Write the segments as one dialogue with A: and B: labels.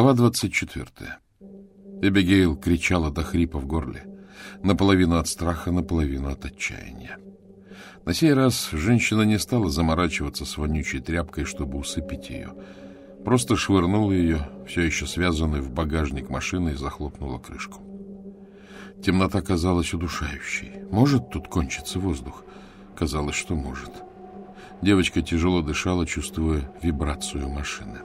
A: Глава двадцать четвертая. Эбигейл кричала до хрипа в горле, наполовину от страха, наполовину от отчаяния. На сей раз женщина не стала заморачиваться с вонючей тряпкой, чтобы усыпить ее. Просто швырнула ее, все еще связанную, в багажник машины и захлопнула крышку. Темнота казалась удушающей. Может тут кончиться воздух? Казалось, что может. Девочка тяжело дышала, чувствуя вибрацию машины.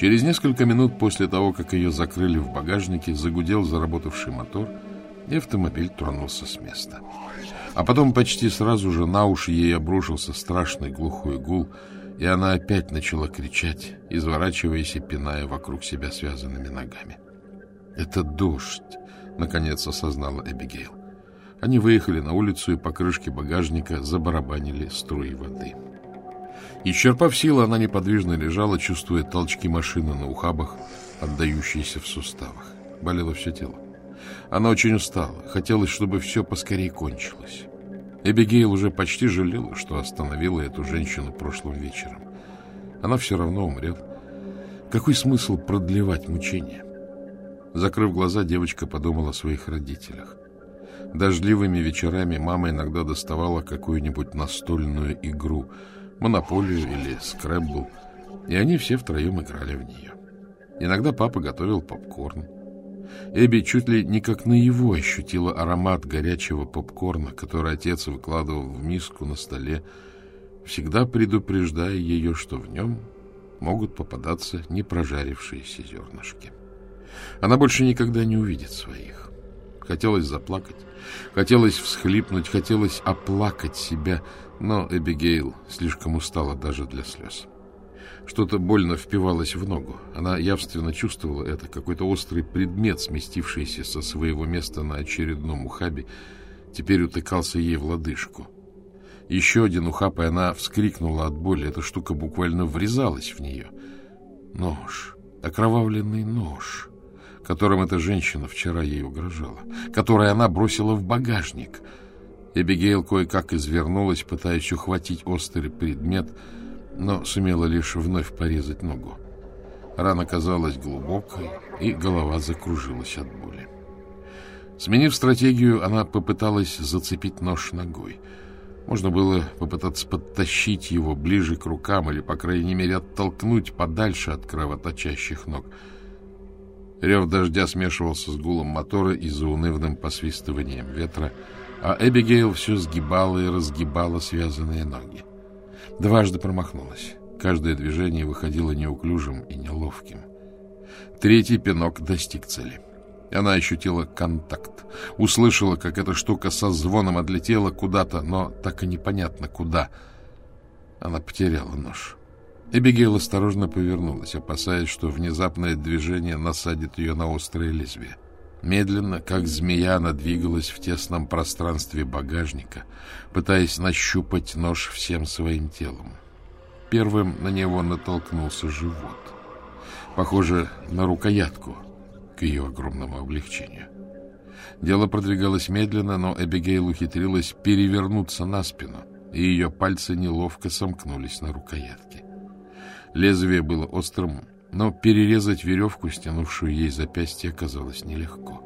A: Через несколько минут после того, как ее закрыли в багажнике, загудел заработавший мотор, и автомобиль тронулся с места. А потом почти сразу же на уши ей обрушился страшный глухой гул, и она опять начала кричать, изворачиваясь и пиная вокруг себя связанными ногами. «Это дождь!» — наконец осознала Эбигейл. Они выехали на улицу и по крышке багажника забарабанили струи воды. Исчерпав силы, она неподвижно лежала, чувствуя толчки машины на ухабах, отдающиеся в суставах. Болело все тело. Она очень устала, хотелось, чтобы все поскорее кончилось. Эбигейл уже почти жалела, что остановила эту женщину прошлым вечером. Она все равно умрет. Какой смысл продлевать мучения? Закрыв глаза, девочка подумала о своих родителях. Дождливыми вечерами мама иногда доставала какую-нибудь настольную игру, монополию или скрэббл, и они все втроем играли в нее. Иногда папа готовил попкорн. Эбби чуть ли не как наяву ощутила аромат горячего попкорна, который отец выкладывал в миску на столе, всегда предупреждая ее, что в нем могут попадаться непрожарившиеся зернышки. Она больше никогда не увидит своих. Хотелось заплакать, хотелось всхлипнуть, хотелось оплакать себя, но Эбигейл слишком устала даже для слез. Что-то больно впивалось в ногу. Она явственно чувствовала это. Какой-то острый предмет, сместившийся со своего места на очередном ухабе, теперь утыкался ей в лодыжку. Еще один ухаб, и она вскрикнула от боли. Эта штука буквально врезалась в нее. Нож. Окровавленный нож которым эта женщина вчера ей угрожала, который она бросила в багажник. Эбигейл кое-как извернулась, пытаясь ухватить острый предмет, но сумела лишь вновь порезать ногу. Рана казалась глубокой, и голова закружилась от боли. Сменив стратегию, она попыталась зацепить нож ногой. Можно было попытаться подтащить его ближе к рукам или, по крайней мере, оттолкнуть подальше от кровоточащих ног — Рев дождя смешивался с гулом мотора и заунывным посвистыванием ветра, а Эбигейл все сгибала и разгибала связанные ноги. Дважды промахнулась. Каждое движение выходило неуклюжим и неловким. Третий пинок достиг цели. Она ощутила контакт. Услышала, как эта штука со звоном отлетела куда-то, но так и непонятно куда. Она потеряла нож. Эбигейл осторожно повернулась, опасаясь, что внезапное движение насадит ее на острое лезвие. Медленно, как змея, она двигалась в тесном пространстве багажника, пытаясь нащупать нож всем своим телом. Первым на него натолкнулся живот. Похоже на рукоятку, к ее огромному облегчению. Дело продвигалось медленно, но Эбигейл ухитрилась перевернуться на спину, и ее пальцы неловко сомкнулись на рукоятке. Лезвие было острым, но перерезать веревку, стянувшую ей запястье, оказалось нелегко.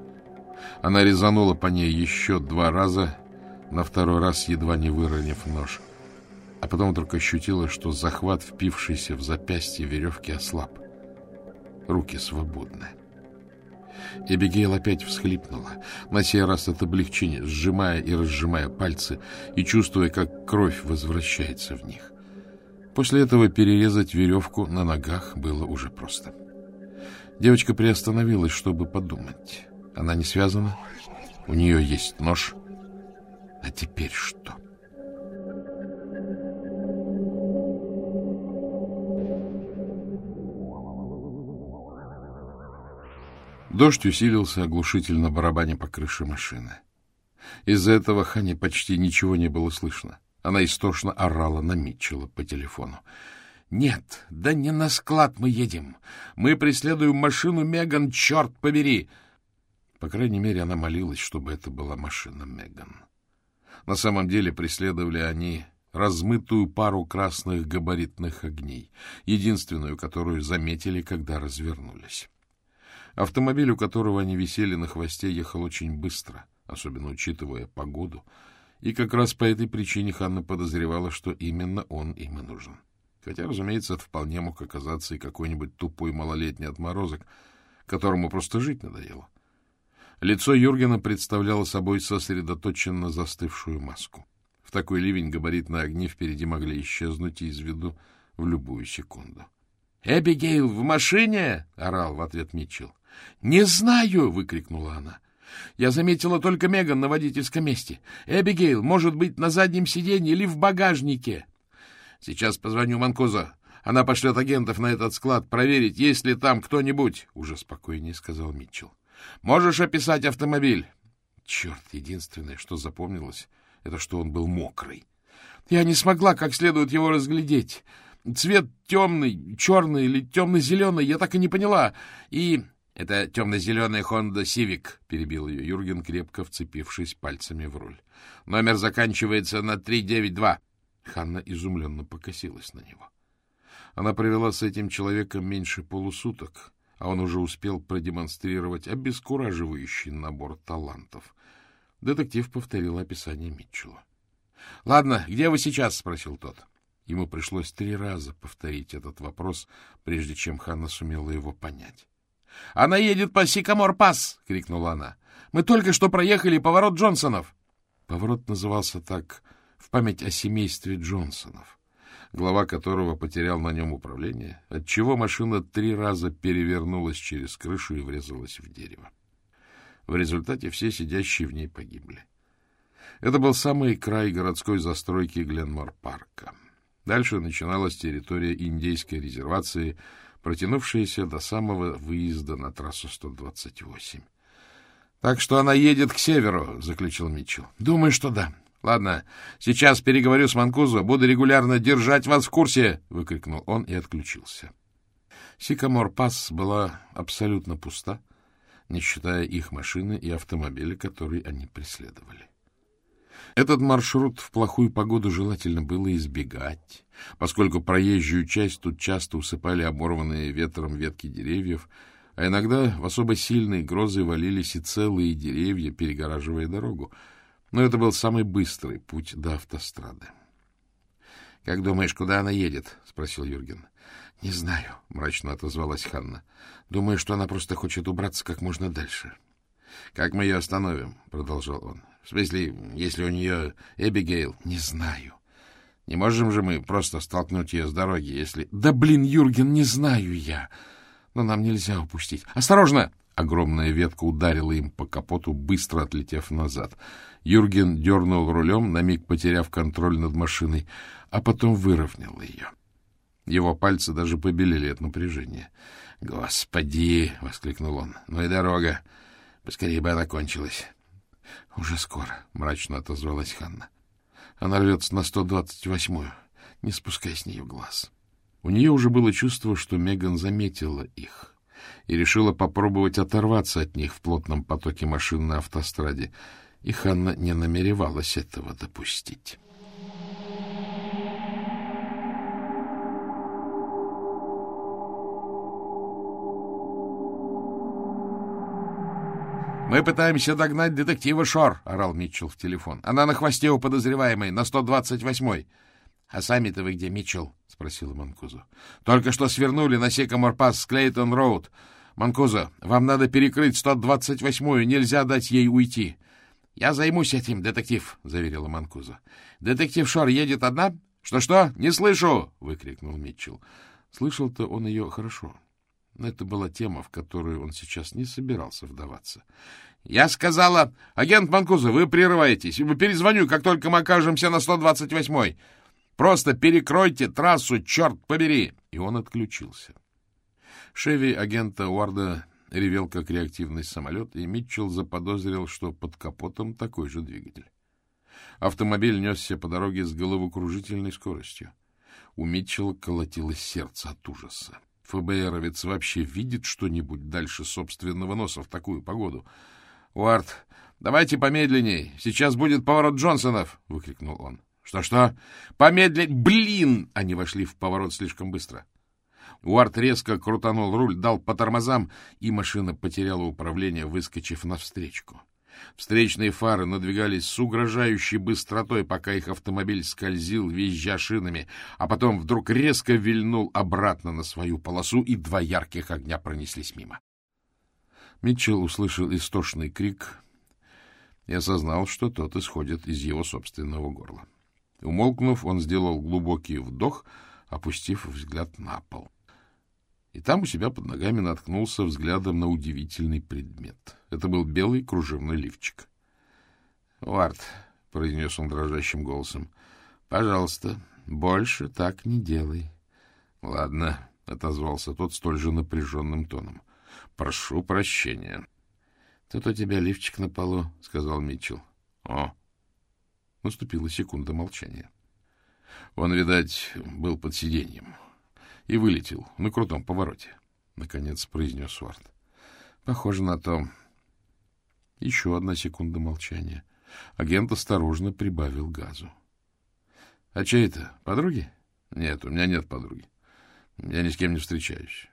A: Она резанула по ней еще два раза, на второй раз едва не выронив нож, а потом вдруг ощутила, что захват, впившийся в запястье веревки, ослаб. Руки свободны. Эбигейл опять всхлипнула, на сей раз от облегчения, сжимая и разжимая пальцы и чувствуя, как кровь возвращается в них. После этого перерезать веревку на ногах было уже просто. Девочка приостановилась, чтобы подумать. Она не связана, у нее есть нож. А теперь что? Дождь усилился, оглушительно барабаня по крыше машины. Из-за этого Хане почти ничего не было слышно. Она истошно орала на Митчелла по телефону. «Нет, да не на склад мы едем. Мы преследуем машину Меган, черт побери!» По крайней мере, она молилась, чтобы это была машина Меган. На самом деле преследовали они размытую пару красных габаритных огней, единственную, которую заметили, когда развернулись. Автомобиль, у которого они висели на хвосте, ехал очень быстро, особенно учитывая погоду, и как раз по этой причине Ханна подозревала, что именно он им и нужен. Хотя, разумеется, это вполне мог оказаться и какой-нибудь тупой малолетний отморозок, которому просто жить надоело. Лицо Юргена представляло собой сосредоточенно застывшую маску. В такой ливень габаритные огни впереди могли исчезнуть из виду в любую секунду. — Эбигейл в машине? — орал в ответ Митчелл. — Не знаю! — выкрикнула она. — Я заметила только Меган на водительском месте. Эбигейл может быть на заднем сиденье или в багажнике. — Сейчас позвоню Манкузо. Она пошлет агентов на этот склад проверить, есть ли там кто-нибудь, — уже спокойнее сказал Митчелл. — Можешь описать автомобиль? Черт, единственное, что запомнилось, это что он был мокрый. Я не смогла как следует его разглядеть. Цвет темный, черный или темно-зеленый, я так и не поняла. И... — Это темно-зеленый Honda Civic, — перебил ее Юрген, крепко вцепившись пальцами в руль. — Номер заканчивается на 392. Ханна изумленно покосилась на него. Она провела с этим человеком меньше полусуток, а он уже успел продемонстрировать обескураживающий набор талантов. Детектив повторил описание Митчелла. — Ладно, где вы сейчас? — спросил тот. Ему пришлось три раза повторить этот вопрос, прежде чем Ханна сумела его понять. — Она едет по Сикамор-Пасс! — крикнула она. — Мы только что проехали поворот Джонсонов. Поворот назывался так в память о семействе Джонсонов, глава которого потерял на нем управление, отчего машина три раза перевернулась через крышу и врезалась в дерево. В результате все сидящие в ней погибли. Это был самый край городской застройки Гленмор-парка. Дальше начиналась территория индейской резервации — протянувшаяся до самого выезда на трассу 128. — Так что она едет к северу, — заключил Митчелл. — Думаю, что да. — Ладно, сейчас переговорю с Манкузо, буду регулярно держать вас в курсе, — выкрикнул он и отключился. Сикамор-Пасс была абсолютно пуста, не считая их машины и автомобиля, который они преследовали. Этот маршрут в плохую погоду желательно было избегать, поскольку проезжую часть тут часто усыпали оборванные ветром ветки деревьев, а иногда в особо сильные грозы валились и целые деревья, перегораживая дорогу. Но это был самый быстрый путь до автострады. — Как думаешь, куда она едет? — спросил Юрген. — Не знаю, — мрачно отозвалась Ханна. — Думаю, что она просто хочет убраться как можно дальше. — Как мы ее остановим? — продолжал он. В смысле, если у нее Эбигейл? Не знаю. Не можем же мы просто столкнуть ее с дороги, если... Да блин, Юрген, не знаю я. Но нам нельзя упустить. Осторожно! Огромная ветка ударила им по капоту, быстро отлетев назад. Юрген дернул рулем, на миг потеряв контроль над машиной, а потом выровнял ее. Его пальцы даже побелели от напряжения. «Господи!» — воскликнул он. «Ну и дорога! Поскорее бы она кончилась!» — Уже скоро, — мрачно отозвалась Ханна. Она рвется на 128-ю. Не спускай с нее глаз. У нее уже было чувство, что Меган заметила их и решила попробовать оторваться от них в плотном потоке машин на автостраде, и Ханна не намеревалась этого допустить. «Мы пытаемся догнать детектива Шор», — орал Митчелл в телефон. «Она на хвосте у подозреваемой, на 128-й». «А сами-то вы где, Митчелл?» — спросила Манкузо. «Только что свернули на Секаморпас с Клейтон-Роуд. Манкузо, вам надо перекрыть 128-ю, нельзя дать ей уйти». «Я займусь этим, детектив», — заверила Манкузо. «Детектив Шор едет одна?» «Что-что? Не слышу!» — выкрикнул Митчелл. Слышал-то он ее хорошо. Но это была тема, в которую он сейчас не собирался вдаваться. — Я сказала, агент Манкуза, вы прерываетесь. Перезвоню, как только мы окажемся на 128-й. Просто перекройте трассу, черт побери! И он отключился. Шеви агента Уарда ревел, как реактивный самолет, и Митчелл заподозрил, что под капотом такой же двигатель. Автомобиль несся по дороге с головокружительной скоростью. У Митчелла колотилось сердце от ужаса. ФБРовец вообще видит что-нибудь дальше собственного носа в такую погоду? — Уарт, давайте помедленней. Сейчас будет поворот Джонсонов! — выкрикнул он. Что-что? Помедлить! Блин! Они вошли в поворот слишком быстро. Уарт резко крутанул руль, дал по тормозам, и машина потеряла управление, выскочив навстречку. Встречные фары надвигались с угрожающей быстротой, пока их автомобиль скользил, визжа шинами, а потом вдруг резко вильнул обратно на свою полосу, и два ярких огня пронеслись мимо. Митчелл услышал истошный крик и осознал, что тот исходит из его собственного горла. Умолкнув, он сделал глубокий вдох, опустив взгляд на пол. И там у себя под ногами наткнулся взглядом на удивительный предмет. Это был белый кружевной лифчик. — Вард, — произнес он дрожащим голосом, — пожалуйста, больше так не делай. — Ладно, — отозвался тот столь же напряженным тоном. — Прошу прощения. — Тут у тебя лифчик на полу, — сказал Митчелл. — О! Наступила секунда молчания. Он, видать, был под сиденьем и вылетел на крутом повороте, — наконец произнес Уарт. — Похоже на то. Еще одна секунда молчания. Агент осторожно прибавил газу. — А чей это? Подруги? — Нет, у меня нет подруги. Я ни с кем не встречаюсь.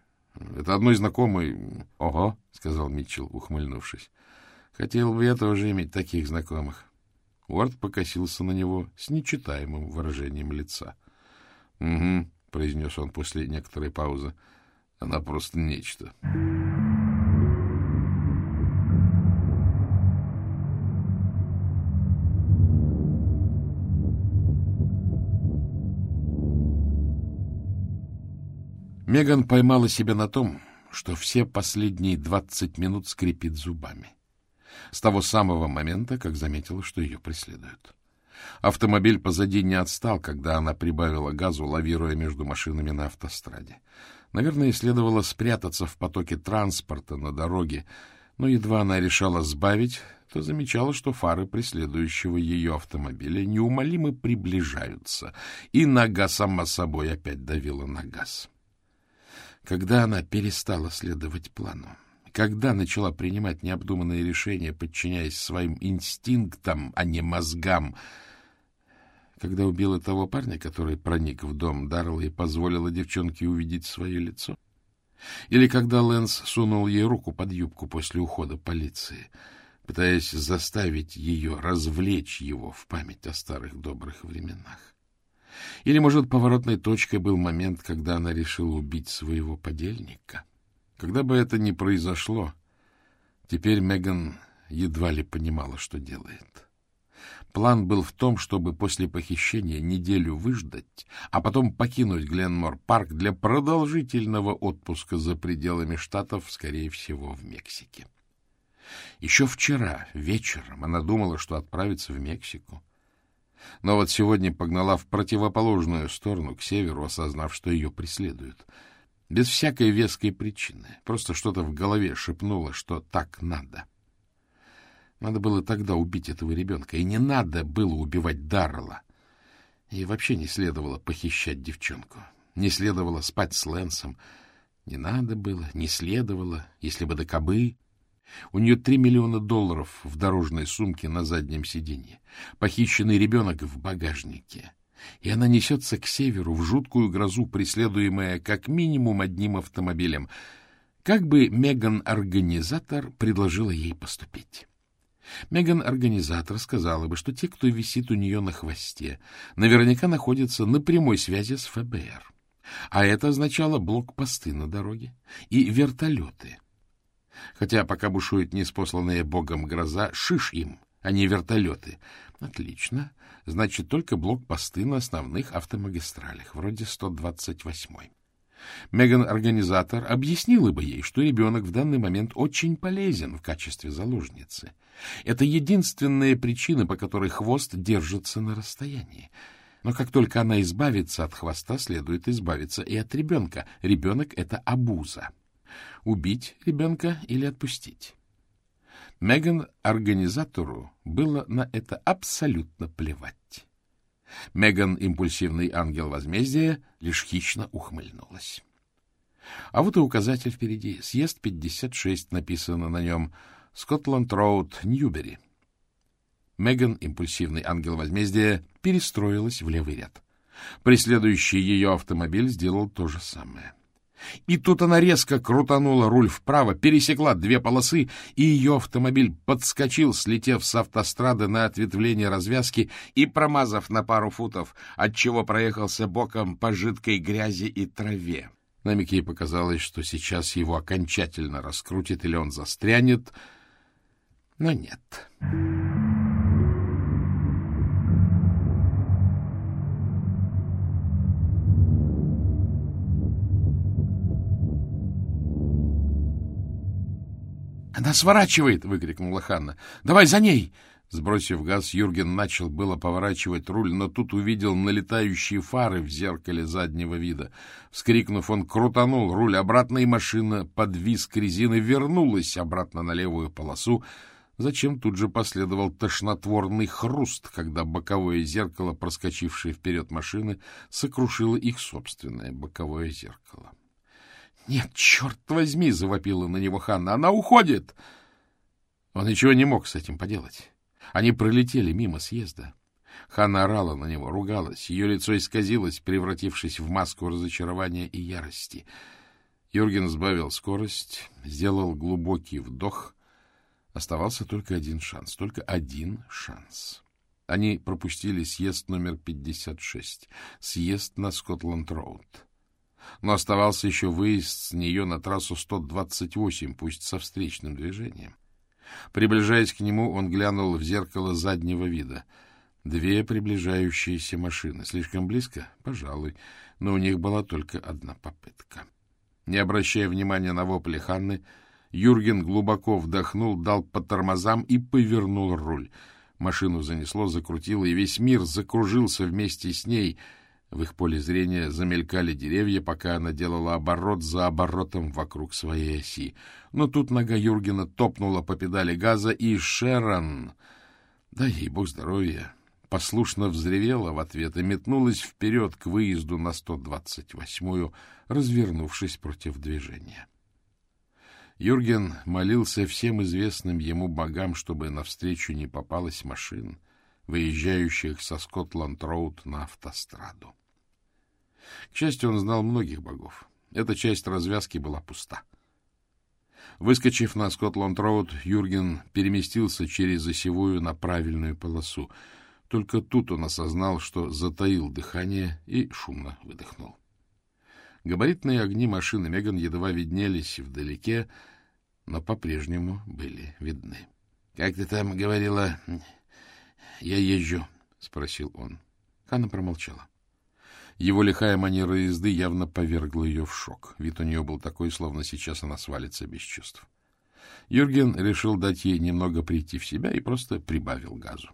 A: Это одной знакомой... — Ого, — сказал Митчелл, ухмыльнувшись. — Хотел бы я тоже иметь таких знакомых. Уорд покосился на него с нечитаемым выражением лица. — Угу, — произнес он после некоторой паузы. — Она просто нечто. Меган поймала себя на том, что все последние двадцать минут скрипит зубами. С того самого момента, как заметила, что ее преследуют. Автомобиль позади не отстал, когда она прибавила газу, лавируя между машинами на автостраде. Наверное, следовало спрятаться в потоке транспорта на дороге, но едва она решала сбавить, то замечала, что фары преследующего ее автомобиля неумолимо приближаются, и нога сама собой опять давила на газ. Когда она перестала следовать плану, когда начала принимать необдуманные решения, подчиняясь своим инстинктам, а не мозгам, когда убила того парня, который проник в дом Даррелла и позволила девчонке увидеть свое лицо? Или когда Лэнс сунул ей руку под юбку после ухода полиции, пытаясь заставить ее развлечь его в память о старых добрых временах? Или, может, поворотной точкой был момент, когда она решила убить своего подельника? Когда бы это ни произошло, теперь Меган едва ли понимала, что делает. План был в том, чтобы после похищения неделю выждать, а потом покинуть Гленмор-парк для продолжительного отпуска за пределами штатов, скорее всего, в Мексике. Еще вчера вечером она думала, что отправится в Мексику. Но вот сегодня погнала в противоположную сторону, к северу, осознав, что ее преследуют. Без всякой веской причины. Просто что-то в голове шепнуло, что так надо. Надо было тогда убить этого ребенка, и не надо было убивать Даррелла. И вообще не следовало похищать девчонку. Не следовало спать с Лэнсом. Не надо было, не следовало, если бы до кобы. У нее три миллиона долларов в дорожной сумке на заднем сиденье. Похищенный ребенок в багажнике. И она несется к северу в жуткую грозу, преследуемая как минимум одним автомобилем. Как бы Меган-организатор предложила ей поступить? Меган-организатор сказала бы, что те, кто висит у нее на хвосте, наверняка находятся на прямой связи с ФБР. А это означало блокпосты на дороге и вертолеты. Хотя пока бушует неспосланная богом гроза, шиш им, а не вертолеты. Отлично. Значит, только блокпосты на основных автомагистралях, вроде 128-й. Меган-организатор объяснила бы ей, что ребенок в данный момент очень полезен в качестве заложницы. Это единственная причина, по которой хвост держится на расстоянии. Но как только она избавится от хвоста, следует избавиться и от ребенка. Ребенок — это обуза. Убить ребенка или отпустить? Меган-организатору было на это абсолютно плевать. Меган, импульсивный ангел возмездия, лишь хищно ухмыльнулась. А вот и указатель впереди. Съезд 56, написано на нем «Скотланд-Роуд, Ньюбери». Меган, импульсивный ангел возмездия, перестроилась в левый ряд. Преследующий ее автомобиль сделал то же самое. И тут она резко крутанула руль вправо, пересекла две полосы, и ее автомобиль подскочил, слетев с автострады на ответвление развязки и промазав на пару футов, отчего проехался боком по жидкой грязи и траве. На миг ей показалось, что сейчас его окончательно раскрутит или он застрянет, но нет. «Она сворачивает!» — выкрикнула Ханна. «Давай за ней!» Сбросив газ, Юрген начал было поворачивать руль, но тут увидел налетающие фары в зеркале заднего вида. Вскрикнув, он крутанул руль обратно, и машина под визг резины вернулась обратно на левую полосу. Зачем тут же последовал тошнотворный хруст, когда боковое зеркало, проскочившее вперед машины, сокрушило их собственное боковое зеркало. — Нет, черт возьми! — завопила на него Ханна. — Она уходит! Он ничего не мог с этим поделать. Они пролетели мимо съезда. Ханна орала на него, ругалась. Ее лицо исказилось, превратившись в маску разочарования и ярости. Юрген сбавил скорость, сделал глубокий вдох. Оставался только один шанс, только один шанс. Они пропустили съезд номер 56, съезд на Скотланд-Роуд. Но оставался еще выезд с нее на трассу 128, пусть со встречным движением. Приближаясь к нему, он глянул в зеркало заднего вида. Две приближающиеся машины. Слишком близко? Пожалуй. Но у них была только одна попытка. Не обращая внимания на вопли Ханны, Юрген глубоко вдохнул, дал по тормозам и повернул руль. Машину занесло, закрутило, и весь мир закружился вместе с ней — в их поле зрения замелькали деревья, пока она делала оборот за оборотом вокруг своей оси. Но тут нога Юргена топнула по педали газа, и Шерон, да ей бог здоровья, послушно взревела в ответ и метнулась вперед к выезду на 128-ю, развернувшись против движения. Юрген молился всем известным ему богам, чтобы навстречу не попалась машин, выезжающих со Скотланд-Роуд на автостраду. К счастью, он знал многих богов. Эта часть развязки была пуста. Выскочив на Скотланд-Роуд, Юрген переместился через осевую на правильную полосу. Только тут он осознал, что затаил дыхание и шумно выдохнул. Габаритные огни машины Меган едва виднелись вдалеке, но по-прежнему были видны. — Как ты там говорила, я езжу? — спросил он. Ханна промолчала. Его лихая манера езды явно повергла ее в шок. Вид у нее был такой, словно сейчас она свалится без чувств. Юрген решил дать ей немного прийти в себя и просто прибавил газу.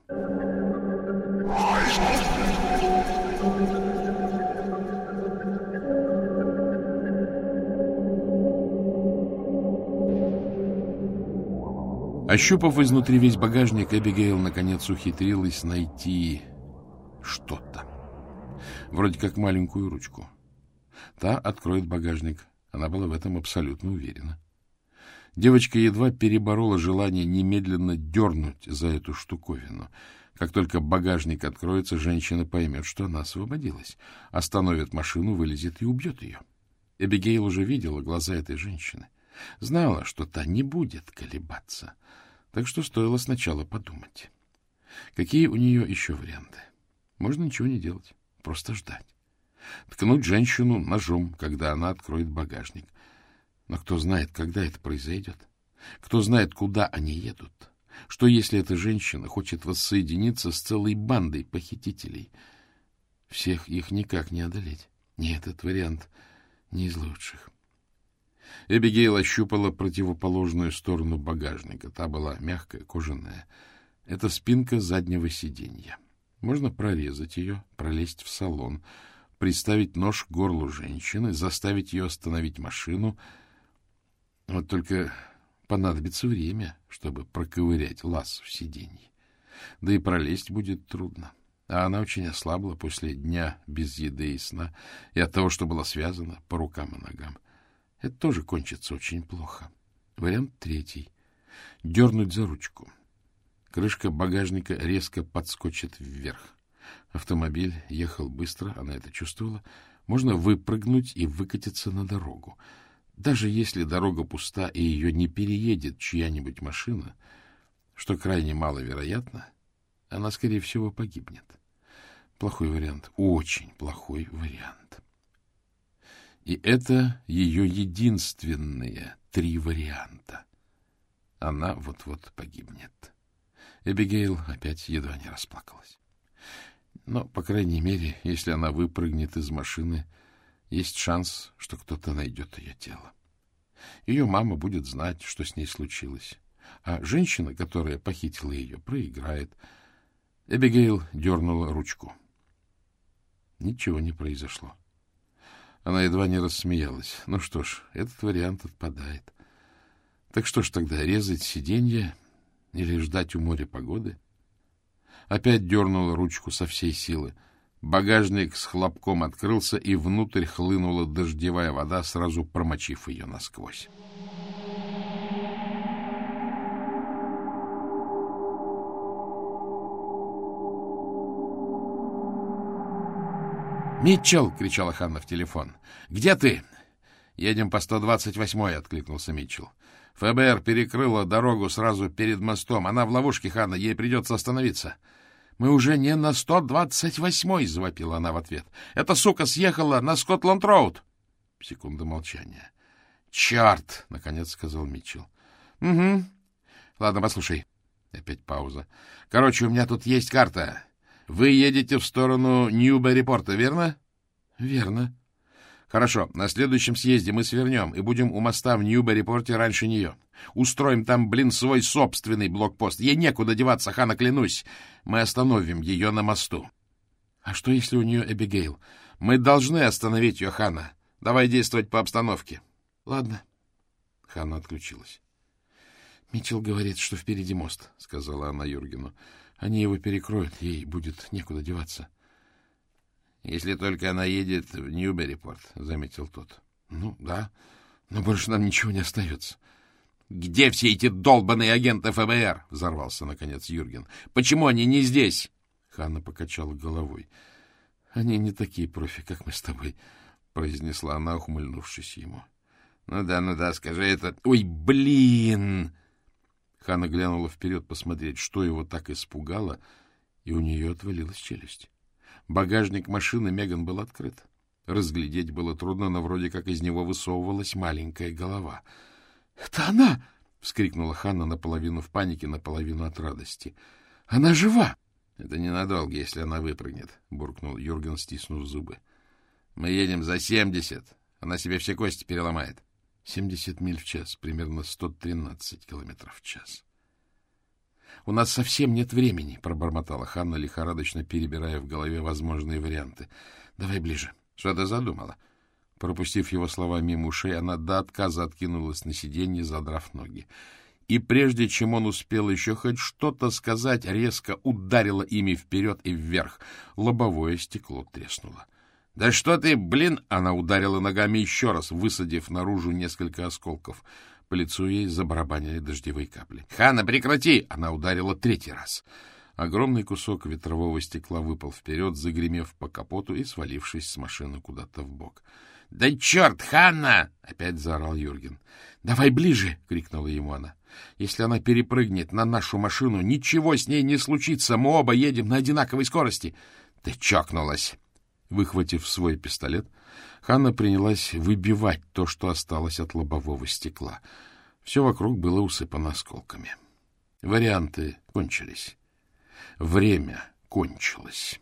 A: Ощупав изнутри весь багажник, Эбигейл наконец ухитрилась найти что-то вроде как маленькую ручку. Та откроет багажник. Она была в этом абсолютно уверена. Девочка едва переборола желание немедленно дернуть за эту штуковину. Как только багажник откроется, женщина поймет, что она освободилась, остановит машину, вылезет и убьет ее. Эбигейл уже видела глаза этой женщины. Знала, что та не будет колебаться. Так что стоило сначала подумать. Какие у нее еще варианты? Можно ничего не делать. Просто ждать. Ткнуть женщину ножом, когда она откроет багажник. Но кто знает, когда это произойдет? Кто знает, куда они едут? Что, если эта женщина хочет воссоединиться с целой бандой похитителей? Всех их никак не одолеть. Нет, этот вариант не из лучших. Эбигейл ощупала противоположную сторону багажника. Та была мягкая, кожаная. Это спинка заднего сиденья. Можно прорезать ее, пролезть в салон, приставить нож к горлу женщины, заставить ее остановить машину. Вот только понадобится время, чтобы проковырять лаз в сиденье. Да и пролезть будет трудно. А она очень ослабла после дня без еды и сна и от того, что была связана по рукам и ногам. Это тоже кончится очень плохо. Вариант третий. Дернуть за ручку. Крышка багажника резко подскочит вверх. Автомобиль ехал быстро, она это чувствовала. Можно выпрыгнуть и выкатиться на дорогу. Даже если дорога пуста и ее не переедет чья-нибудь машина, что крайне маловероятно, она, скорее всего, погибнет. Плохой вариант, очень плохой вариант. И это ее единственные три варианта. Она вот-вот погибнет. Эбигейл опять едва не расплакалась. Но, по крайней мере, если она выпрыгнет из машины, есть шанс, что кто-то найдет ее тело. Ее мама будет знать, что с ней случилось. А женщина, которая похитила ее, проиграет. Эбигейл дернула ручку. Ничего не произошло. Она едва не рассмеялась. Ну что ж, этот вариант отпадает. Так что ж тогда, резать сиденье или ждать у моря погоды? Опять дернула ручку со всей силы. Багажник с хлопком открылся, и внутрь хлынула дождевая вода, сразу промочив ее насквозь. «Митчелл!» — кричала Ханна в телефон. «Где ты?» «Едем по 128-й», — откликнулся Митчелл. ФБР перекрыла дорогу сразу перед мостом. Она в ловушке, Ханна, ей придется остановиться. — Мы уже не на 128-й, — завопила она в ответ. — Эта сука съехала на Скотланд-Роуд. Секунда молчания. — Черт! — наконец сказал Митчелл. — Угу. Ладно, послушай. Опять пауза. — Короче, у меня тут есть карта. Вы едете в сторону Ньюберри-порта, верно? — Верно. Хорошо, на следующем съезде мы свернем и будем у моста в Ньюберри-порте раньше нее. Устроим там, блин, свой собственный блокпост. Ей некуда деваться, Хана, клянусь. Мы остановим ее на мосту. А что, если у нее Эбигейл? Мы должны остановить ее, Хана. Давай действовать по обстановке. Ладно. Хана отключилась. Митчелл говорит, что впереди мост, — сказала она Юргену. Они его перекроют, ей будет некуда деваться. Если только она едет в Ньюберрипорт, — заметил тот. — Ну, да, но больше нам ничего не остается. — Где все эти долбаные агенты ФБР? — взорвался, наконец, Юрген. — Почему они не здесь? Ханна покачала головой. — Они не такие профи, как мы с тобой, — произнесла она, ухмыльнувшись ему. — Ну да, ну да, скажи это... Ой, блин! Ханна глянула вперед посмотреть, что его так испугало, и у нее отвалилась челюсть. Багажник машины Меган был открыт. Разглядеть было трудно, но вроде как из него высовывалась маленькая голова. — Это она! — вскрикнула Ханна наполовину в панике, наполовину от радости. — Она жива! — Это ненадолго, если она выпрыгнет, — буркнул Юрген, стиснув зубы. — Мы едем за семьдесят. Она себе все кости переломает. Семьдесят миль в час, примерно сто тринадцать километров в час. У нас совсем нет времени, — пробормотала Ханна, лихорадочно перебирая в голове возможные варианты. — Давай ближе. Что ты задумала? Пропустив его слова мимо ушей, она до отказа откинулась на сиденье, задрав ноги. И прежде чем он успел еще хоть что-то сказать, резко ударила ими вперед и вверх. Лобовое стекло треснуло. — Да что ты, блин! — она ударила ногами еще раз, высадив наружу несколько осколков. По лицу ей забарабанили дождевые капли. «Хана, прекрати!» — она ударила третий раз. Огромный кусок ветрового стекла выпал вперед, загремев по капоту и свалившись с машины куда-то в бок. «Да черт, Ханна!» — опять заорал Юрген. «Давай ближе!» — крикнула ему она. «Если она перепрыгнет на нашу машину, ничего с ней не случится. Мы оба едем на одинаковой скорости». «Ты чокнулась!» Выхватив свой пистолет, Ханна принялась выбивать то, что осталось от лобового стекла. Все вокруг было усыпано осколками. Варианты кончились. Время кончилось.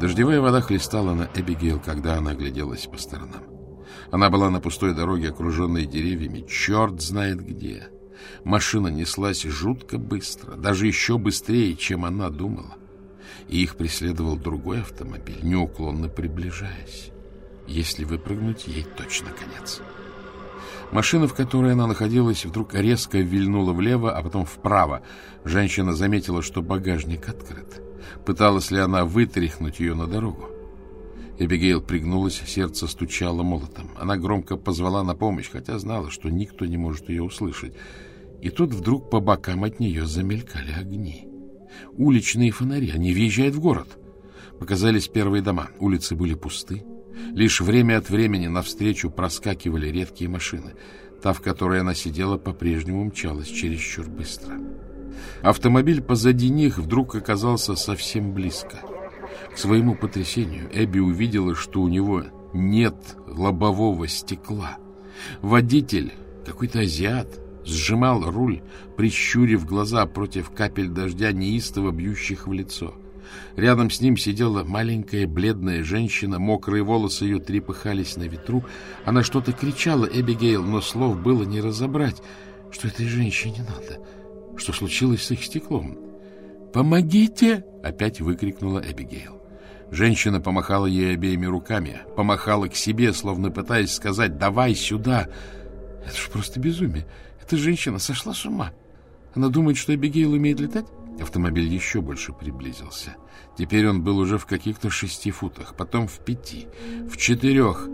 A: Дождевая вода хлестала на Эбигейл, когда она огляделась по сторонам. Она была на пустой дороге, окруженной деревьями, черт знает где. Машина неслась жутко быстро, даже еще быстрее, чем она думала. И их преследовал другой автомобиль, неуклонно приближаясь. Если выпрыгнуть, ей точно конец. Машина, в которой она находилась, вдруг резко вильнула влево, а потом вправо. Женщина заметила, что багажник открыт. Пыталась ли она вытряхнуть ее на дорогу? Эбигейл пригнулась, сердце стучало молотом. Она громко позвала на помощь, хотя знала, что никто не может ее услышать. И тут вдруг по бокам от нее замелькали огни. Уличные фонари, они въезжают в город. Показались первые дома, улицы были пусты. Лишь время от времени навстречу проскакивали редкие машины. Та, в которой она сидела, по-прежнему мчалась чересчур быстро. Автомобиль позади них вдруг оказался совсем близко. К своему потрясению Эбби увидела, что у него нет лобового стекла. Водитель, какой-то азиат, сжимал руль, прищурив глаза против капель дождя, неистово бьющих в лицо. Рядом с ним сидела маленькая бледная женщина, мокрые волосы ее трепыхались на ветру. Она что-то кричала Эбигейл, но слов было не разобрать. Что этой женщине надо? Что случилось с их стеклом? «Помогите!» — опять выкрикнула Эбигейл. Женщина помахала ей обеими руками, помахала к себе, словно пытаясь сказать «давай сюда». Это ж просто безумие. Эта женщина сошла с ума. Она думает, что Эбигейл умеет летать? Автомобиль еще больше приблизился. Теперь он был уже в каких-то шести футах, потом в пяти, в четырех.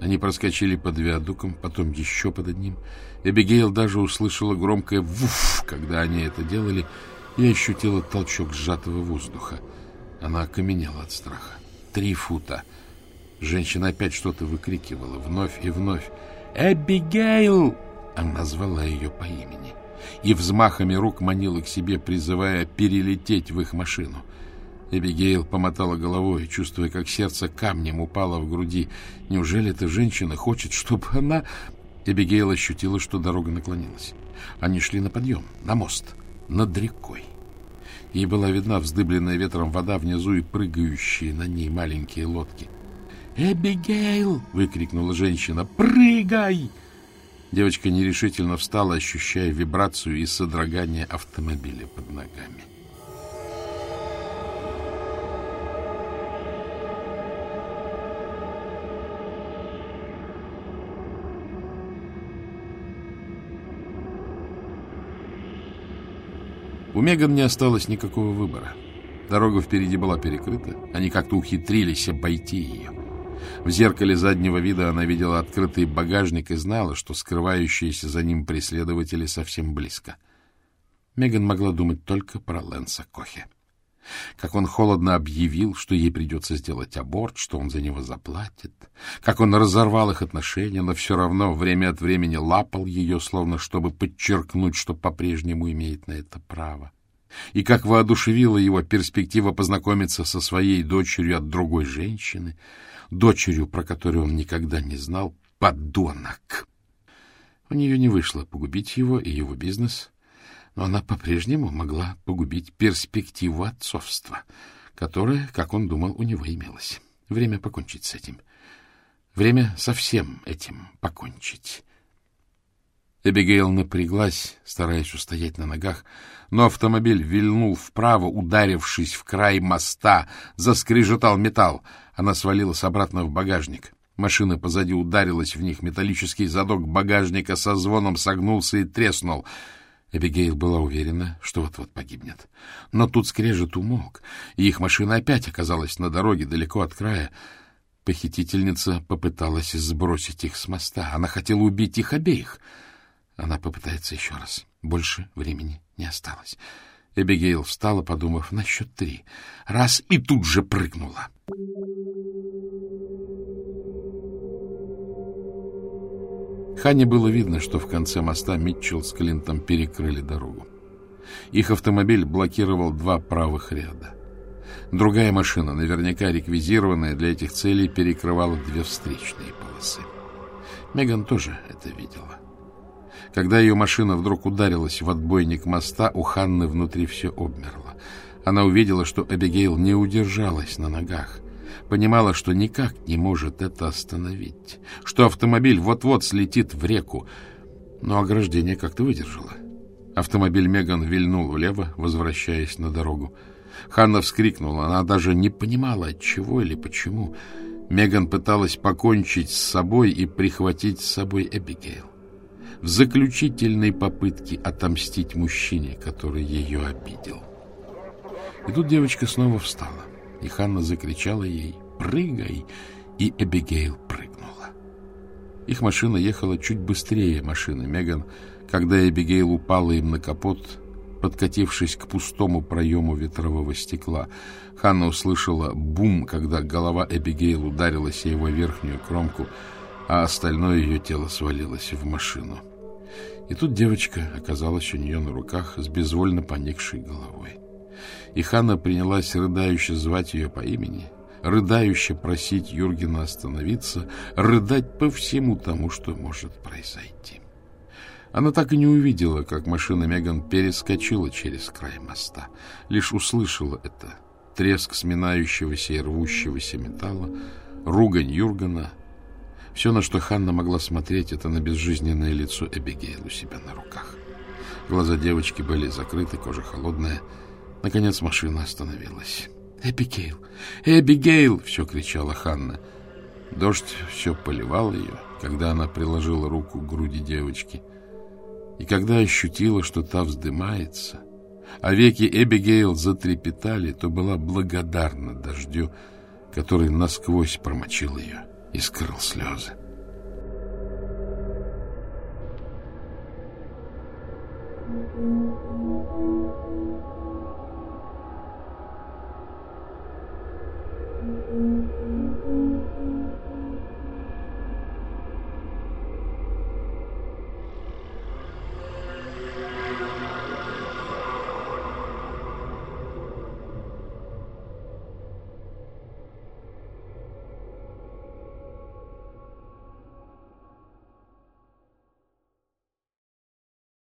A: Они проскочили под виадуком, потом еще под одним. Эбигейл даже услышала громкое «вуф», когда они это делали, и ощутила толчок сжатого воздуха. Она окаменела от страха. Три фута. Женщина опять что-то выкрикивала, вновь и вновь. «Эбигейл!» Она звала ее по имени и взмахами рук манила к себе, призывая перелететь в их машину. Эбигейл помотала головой, чувствуя, как сердце камнем упало в груди. Неужели эта женщина хочет, чтобы она... Эбигейл ощутила, что дорога наклонилась. Они шли на подъем, на мост, над рекой. Ей была видна вздыбленная ветром вода внизу и прыгающие на ней маленькие лодки. «Эбигейл!» — выкрикнула женщина. «Прыгай!» Девочка нерешительно встала, ощущая вибрацию и содрогание автомобиля под ногами. У Меган не осталось никакого выбора. Дорога впереди была перекрыта. Они как-то ухитрились обойти ее. В зеркале заднего вида она видела открытый багажник и знала, что скрывающиеся за ним преследователи совсем близко. Меган могла думать только про Лэнса Кохе. Как он холодно объявил, что ей придется сделать аборт, что он за него заплатит. Как он разорвал их отношения, но все равно время от времени лапал ее, словно чтобы подчеркнуть, что по-прежнему имеет на это право. И как воодушевила его перспектива познакомиться со своей дочерью от другой женщины — дочерью, про которую он никогда не знал, подонок. У нее не вышло погубить его и его бизнес, но она по-прежнему могла погубить перспективу отцовства, которая, как он думал, у него имелась. Время покончить с этим. Время со всем этим покончить. Эбигейл напряглась, стараясь устоять на ногах, но автомобиль вильнул вправо, ударившись в край моста, заскрежетал металл. Она свалилась обратно в багажник. Машина позади ударилась в них, металлический задок багажника со звоном согнулся и треснул. Эбигейл была уверена, что вот-вот погибнет. Но тут скрежет умолк, и их машина опять оказалась на дороге далеко от края. Похитительница попыталась сбросить их с моста. Она хотела убить их обеих. Она попытается еще раз. Больше времени не осталось. Эбигейл встала, подумав, на счет три. Раз и тут же прыгнула. Хане было видно, что в конце моста Митчелл с Клинтом перекрыли дорогу. Их автомобиль блокировал два правых ряда. Другая машина, наверняка реквизированная для этих целей, перекрывала две встречные полосы. Меган тоже это видела. Когда ее машина вдруг ударилась в отбойник моста, у Ханны внутри все обмерло. Она увидела, что Эбигейл не удержалась на ногах. Понимала, что никак не может это остановить, что автомобиль вот-вот слетит в реку. Но ограждение как-то выдержало. Автомобиль Меган вильнул влево, возвращаясь на дорогу. Ханна вскрикнула. Она даже не понимала, от чего или почему. Меган пыталась покончить с собой и прихватить с собой Эбигейл в заключительной попытке отомстить мужчине, который ее обидел. И тут девочка снова встала, и Ханна закричала ей прыгай!» И Эбигейл прыгнула. Их машина ехала чуть быстрее машины Меган, когда Эбигейл упала им на капот, подкатившись к пустому проему ветрового стекла. Ханна услышала бум, когда голова Эбигейл ударилась о его верхнюю кромку, а остальное ее тело свалилось в машину. И тут девочка оказалась у нее на руках с безвольно поникшей головой. И Ханна принялась рыдающе звать ее по имени, рыдающе просить Юргена остановиться, рыдать по всему тому, что может произойти. Она так и не увидела, как машина Меган перескочила через край моста. Лишь услышала это. Треск сминающегося и рвущегося металла, ругань Юргена. Все, на что Ханна могла смотреть, это на безжизненное лицо Эбигейл у себя на руках. Глаза девочки были закрыты, кожа холодная. Наконец машина остановилась. «Эбигейл! Эбигейл!» — все кричала Ханна. Дождь все поливал ее, когда она приложила руку к груди девочки — и когда ощутила, что та вздымается, а веки Эбигейл затрепетали, то была благодарна дождю, который насквозь промочил ее и скрыл слезы.